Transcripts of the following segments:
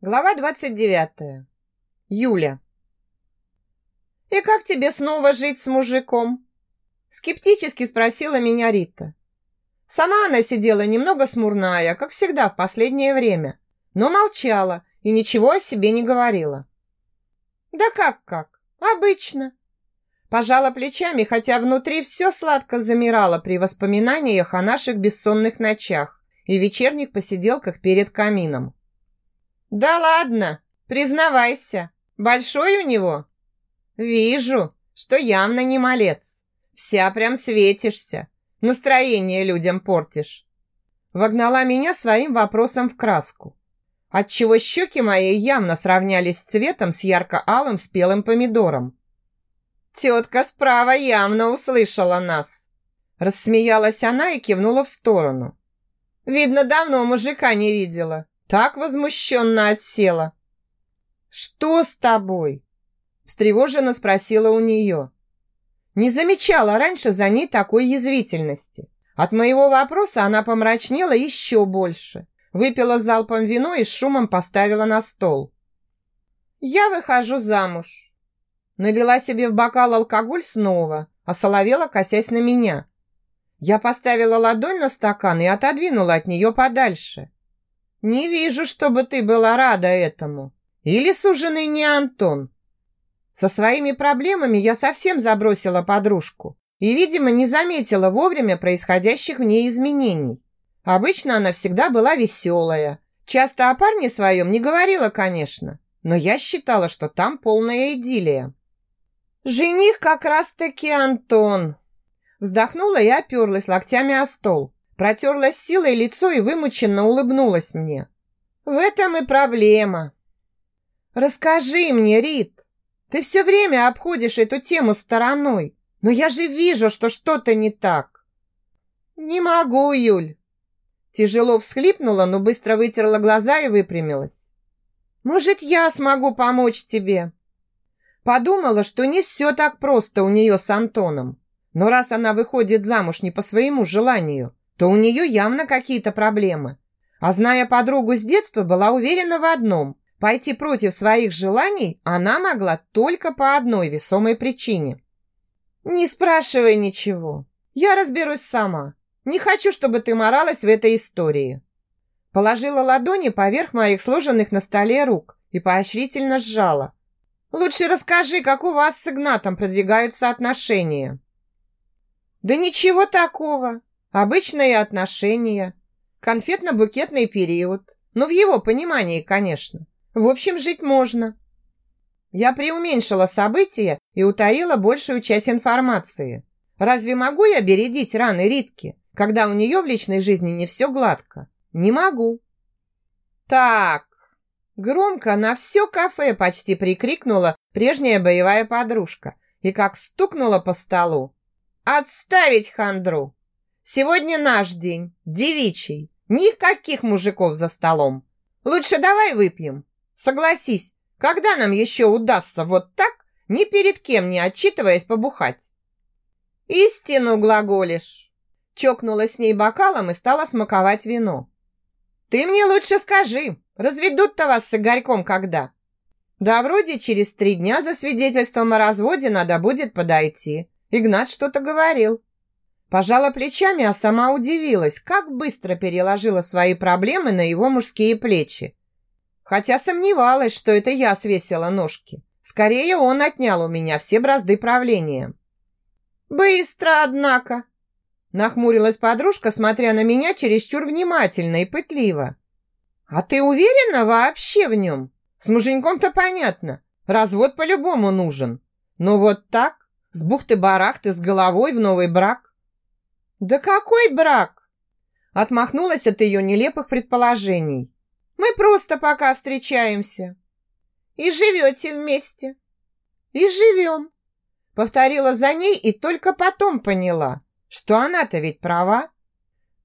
Глава 29. Юля. «И как тебе снова жить с мужиком?» Скептически спросила меня Рита. Сама она сидела немного смурная, как всегда в последнее время, но молчала и ничего о себе не говорила. «Да как-как? Обычно». Пожала плечами, хотя внутри все сладко замирало при воспоминаниях о наших бессонных ночах и вечерних посиделках перед камином. «Да ладно, признавайся, большой у него?» «Вижу, что явно не малец. Вся прям светишься, настроение людям портишь». Вогнала меня своим вопросом в краску, отчего щеки мои явно сравнялись цветом с ярко-алым спелым помидором. «Тетка справа явно услышала нас!» Рассмеялась она и кивнула в сторону. «Видно, давно мужика не видела так возмущенно отсела. «Что с тобой?» встревоженно спросила у нее. Не замечала раньше за ней такой язвительности. От моего вопроса она помрачнела еще больше. Выпила залпом вино и шумом поставила на стол. «Я выхожу замуж». Налила себе в бокал алкоголь снова, осоловела, косясь на меня. Я поставила ладонь на стакан и отодвинула от нее подальше. Не вижу, чтобы ты была рада этому. Или суженый не Антон. Со своими проблемами я совсем забросила подружку и, видимо, не заметила вовремя происходящих в ней изменений. Обычно она всегда была веселая. Часто о парне своем не говорила, конечно, но я считала, что там полная идиллия. «Жених как раз-таки Антон!» Вздохнула и оперлась локтями о стол. Протерла силой лицо и вымученно улыбнулась мне. В этом и проблема. Расскажи мне, Рит. Ты все время обходишь эту тему стороной. Но я же вижу, что что-то не так. Не могу, Юль. Тяжело всхлипнула, но быстро вытерла глаза и выпрямилась. Может, я смогу помочь тебе? Подумала, что не все так просто у нее с Антоном. Но раз она выходит замуж не по своему желанию, то у нее явно какие-то проблемы. А зная подругу с детства, была уверена в одном – пойти против своих желаний она могла только по одной весомой причине. «Не спрашивай ничего. Я разберусь сама. Не хочу, чтобы ты моралась в этой истории». Положила ладони поверх моих сложенных на столе рук и поощрительно сжала. «Лучше расскажи, как у вас с Игнатом продвигаются отношения». «Да ничего такого. Обычные отношения, конфетно-букетный период. Ну, в его понимании, конечно. В общем, жить можно. Я преуменьшила события и утаила большую часть информации. Разве могу я бередить раны Ритки, когда у нее в личной жизни не все гладко? Не могу. Так, громко на все кафе почти прикрикнула прежняя боевая подружка и как стукнула по столу. «Отставить хандру! Сегодня наш день, девичий. Никаких мужиков за столом. Лучше давай выпьем. Согласись, когда нам еще удастся вот так, ни перед кем не отчитываясь побухать? Истину глаголишь. Чокнула с ней бокалом и стала смаковать вино. Ты мне лучше скажи, разведут-то вас с Игорьком когда? Да вроде через три дня за свидетельством о разводе надо будет подойти. Игнат что-то говорил. Пожала плечами, а сама удивилась, как быстро переложила свои проблемы на его мужские плечи. Хотя сомневалась, что это я свесила ножки. Скорее, он отнял у меня все бразды правления. «Быстро, однако!» Нахмурилась подружка, смотря на меня чересчур внимательно и пытливо. «А ты уверена вообще в нем? С муженьком-то понятно. Развод по-любому нужен. Но вот так, с бухты-барахты, с головой в новый брак, «Да какой брак?» Отмахнулась от ее нелепых предположений. «Мы просто пока встречаемся». «И живете вместе». «И живем», повторила за ней и только потом поняла, что она-то ведь права.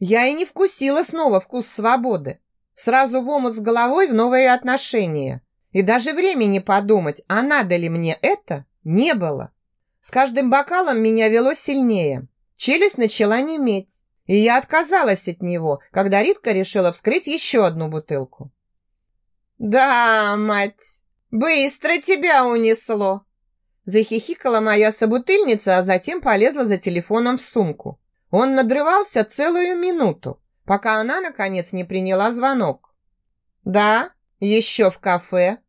Я и не вкусила снова вкус свободы. Сразу в омут с головой в новые отношения. И даже времени подумать, а надо ли мне это, не было. С каждым бокалом меня вело сильнее. Челюсть начала неметь, и я отказалась от него, когда Ритка решила вскрыть еще одну бутылку. Да, мать, быстро тебя унесло. Захихикала моя собутыльница, а затем полезла за телефоном в сумку. Он надрывался целую минуту, пока она, наконец, не приняла звонок. «Да, еще в кафе».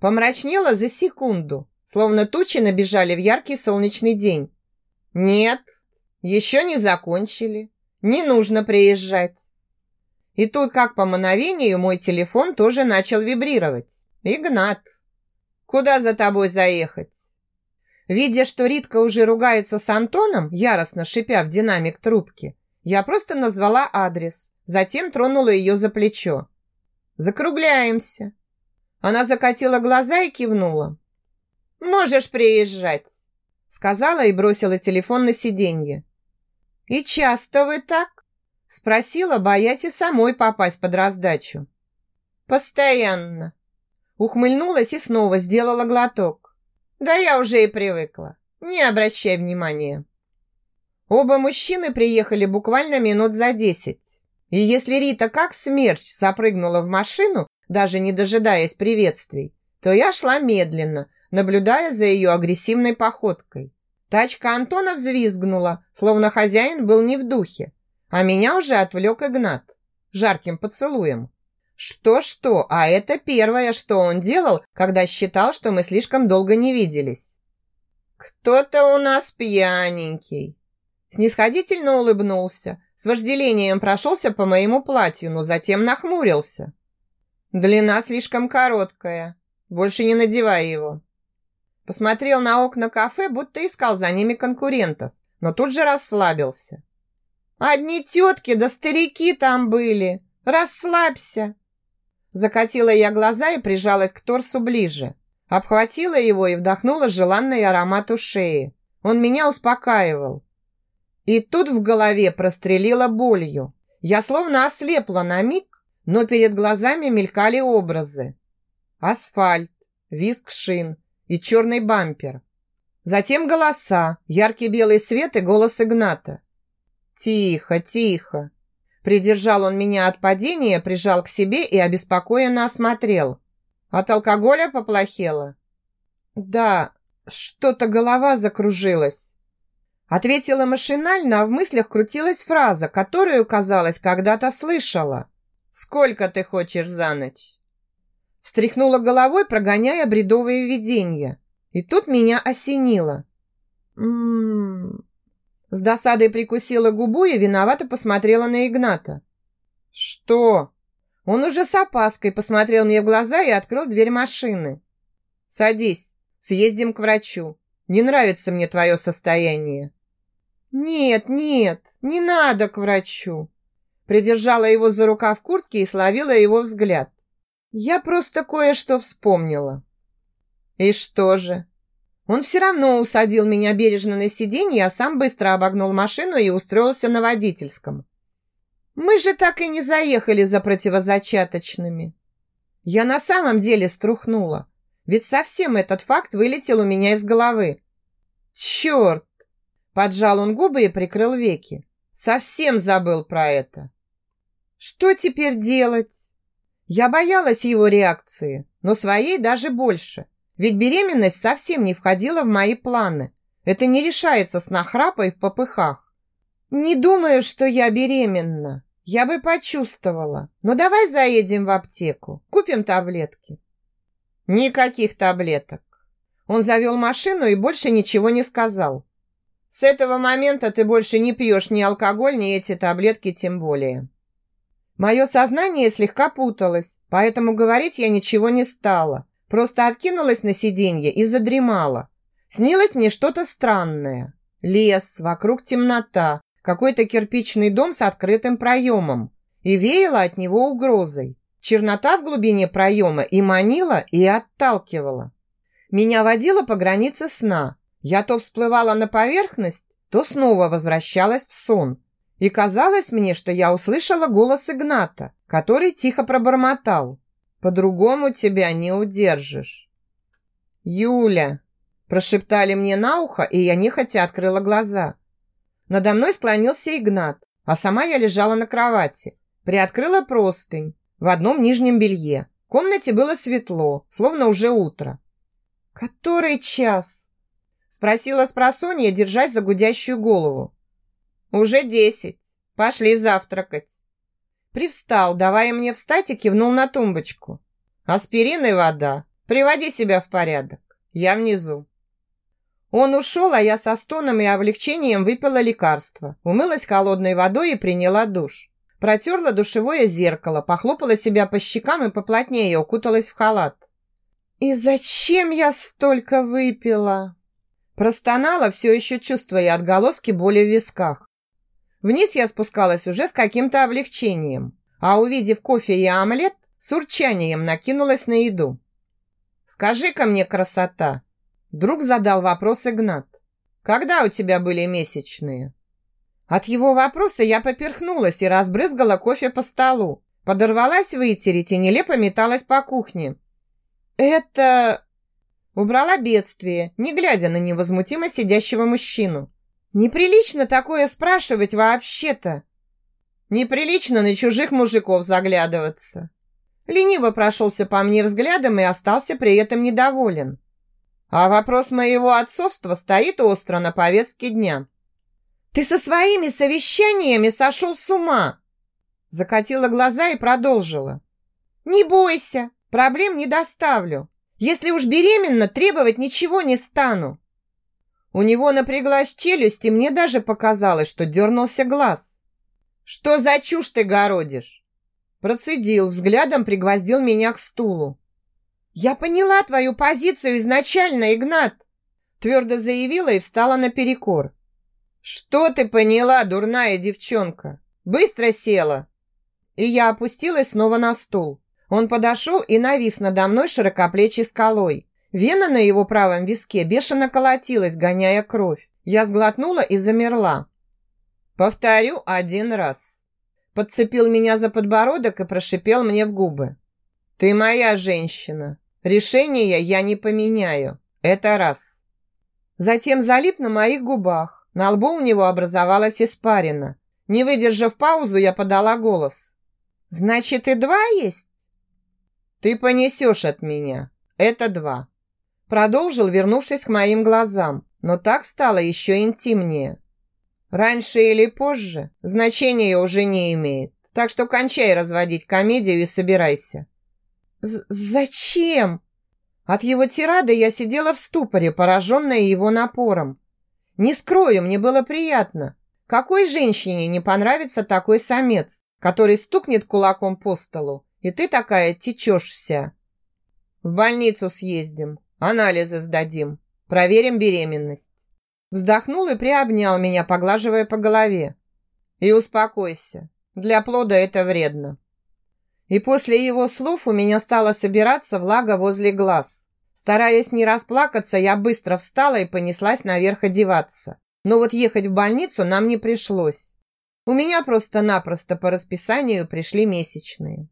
Помрачнела за секунду, словно тучи набежали в яркий солнечный день. «Нет, еще не закончили. Не нужно приезжать». И тут, как по мановению, мой телефон тоже начал вибрировать. «Игнат, куда за тобой заехать?» Видя, что Ритка уже ругается с Антоном, яростно шипя в динамик трубки, я просто назвала адрес, затем тронула ее за плечо. «Закругляемся». Она закатила глаза и кивнула. «Можешь приезжать», сказала и бросила телефон на сиденье. «И часто вы так?» спросила, боясь и самой попасть под раздачу. «Постоянно». Ухмыльнулась и снова сделала глоток. Да я уже и привыкла. Не обращай внимания. Оба мужчины приехали буквально минут за десять. И если Рита как смерч запрыгнула в машину, даже не дожидаясь приветствий, то я шла медленно, наблюдая за ее агрессивной походкой. Тачка Антона взвизгнула, словно хозяин был не в духе, а меня уже отвлек Игнат жарким поцелуем. Что-что, а это первое, что он делал, когда считал, что мы слишком долго не виделись. «Кто-то у нас пьяненький!» Снисходительно улыбнулся, с вожделением прошелся по моему платью, но затем нахмурился. «Длина слишком короткая, больше не надевай его». Посмотрел на окна кафе, будто искал за ними конкурентов, но тут же расслабился. «Одни тетки да старики там были! Расслабься!» Закатила я глаза и прижалась к торсу ближе. Обхватила его и вдохнула желанный аромат у шеи. Он меня успокаивал. И тут в голове прострелила болью. Я словно ослепла на миг, но перед глазами мелькали образы. Асфальт, визг шин и черный бампер. Затем голоса, яркий белый свет и голос Игната. «Тихо, тихо!» Придержал он меня от падения, прижал к себе и обеспокоенно осмотрел. От алкоголя поплохело? Да, что-то голова закружилась. Ответила машинально, а в мыслях крутилась фраза, которую, казалось, когда-то слышала. «Сколько ты хочешь за ночь?» Встряхнула головой, прогоняя бредовые видения. И тут меня осенило. «М-м-м...» С досадой прикусила губу и виновато посмотрела на Игната. «Что?» Он уже с опаской посмотрел мне в глаза и открыл дверь машины. «Садись, съездим к врачу. Не нравится мне твое состояние». «Нет, нет, не надо к врачу». Придержала его за рукав куртки и словила его взгляд. «Я просто кое-что вспомнила». «И что же?» Он все равно усадил меня бережно на сиденье, а сам быстро обогнул машину и устроился на водительском. Мы же так и не заехали за противозачаточными. Я на самом деле струхнула, ведь совсем этот факт вылетел у меня из головы. Черт! Поджал он губы и прикрыл веки. Совсем забыл про это. Что теперь делать? Я боялась его реакции, но своей даже больше – ведь беременность совсем не входила в мои планы. Это не решается с нахрапой в попыхах. Не думаю, что я беременна. Я бы почувствовала. Но давай заедем в аптеку, купим таблетки. Никаких таблеток. Он завел машину и больше ничего не сказал. С этого момента ты больше не пьешь ни алкоголь, ни эти таблетки тем более. Мое сознание слегка путалось, поэтому говорить я ничего не стала. Просто откинулась на сиденье и задремала. Снилось мне что-то странное. Лес, вокруг темнота, какой-то кирпичный дом с открытым проемом. И веяло от него угрозой. Чернота в глубине проема и манила, и отталкивала. Меня водила по границе сна. Я то всплывала на поверхность, то снова возвращалась в сон. И казалось мне, что я услышала голос Игната, который тихо пробормотал. По-другому тебя не удержишь. Юля, прошептали мне на ухо, и я нехотя открыла глаза. Надо мной склонился Игнат, а сама я лежала на кровати, приоткрыла простынь в одном нижнем белье. В комнате было светло, словно уже утро. «Который час?» Спросила с просонья, держась за гудящую голову. «Уже десять. Пошли завтракать». Привстал, давая мне встать и кивнул на тумбочку. «Аспирин и вода. Приводи себя в порядок. Я внизу». Он ушел, а я со стоном и облегчением выпила лекарство, умылась холодной водой и приняла душ. Протерла душевое зеркало, похлопала себя по щекам и поплотнее укуталась в халат. «И зачем я столько выпила?» Простонала, все еще чувствуя отголоски боли в висках. Вниз я спускалась уже с каким-то облегчением, а увидев кофе и омлет, с урчанием накинулась на еду. «Скажи-ка мне, красота!» Вдруг задал вопрос Игнат. «Когда у тебя были месячные?» От его вопроса я поперхнулась и разбрызгала кофе по столу. Подорвалась вытереть и нелепо металась по кухне. «Это...» Убрала бедствие, не глядя на невозмутимо сидящего мужчину. «Неприлично такое спрашивать вообще-то!» «Неприлично на чужих мужиков заглядываться!» Лениво прошелся по мне взглядом и остался при этом недоволен. А вопрос моего отцовства стоит остро на повестке дня. «Ты со своими совещаниями сошел с ума!» Закатила глаза и продолжила. «Не бойся, проблем не доставлю. Если уж беременна, требовать ничего не стану». У него напряглась челюсть, и мне даже показалось, что дернулся глаз. «Что за чушь ты городишь?» Процедил, взглядом пригвоздил меня к стулу. «Я поняла твою позицию изначально, Игнат!» Твердо заявила и встала наперекор. «Что ты поняла, дурная девчонка? Быстро села!» И я опустилась снова на стул. Он подошел и навис надо мной широкоплечей скалой. Вена на его правом виске бешено колотилась, гоняя кровь. Я сглотнула и замерла. «Повторю один раз». Подцепил меня за подбородок и прошипел мне в губы. «Ты моя женщина. Решение я не поменяю. Это раз. Затем залип на моих губах. На лбу у него образовалась испарина. Не выдержав паузу, я подала голос. «Значит, и два есть?» «Ты понесешь от меня. Это два». Продолжил, вернувшись к моим глазам, но так стало еще интимнее. Раньше или позже значения уже не имеет, так что кончай разводить комедию и собирайся. «Зачем?» От его тирады я сидела в ступоре, пораженная его напором. Не скрою, мне было приятно. Какой женщине не понравится такой самец, который стукнет кулаком по столу, и ты такая течешь вся? В больницу съездим, анализы сдадим, проверим беременность. Вздохнул и приобнял меня, поглаживая по голове. И успокойся, для плода это вредно. И после его слов у меня стала собираться влага возле глаз. Стараясь не расплакаться, я быстро встала и понеслась наверх одеваться. Но вот ехать в больницу нам не пришлось. У меня просто-напросто по расписанию пришли месячные.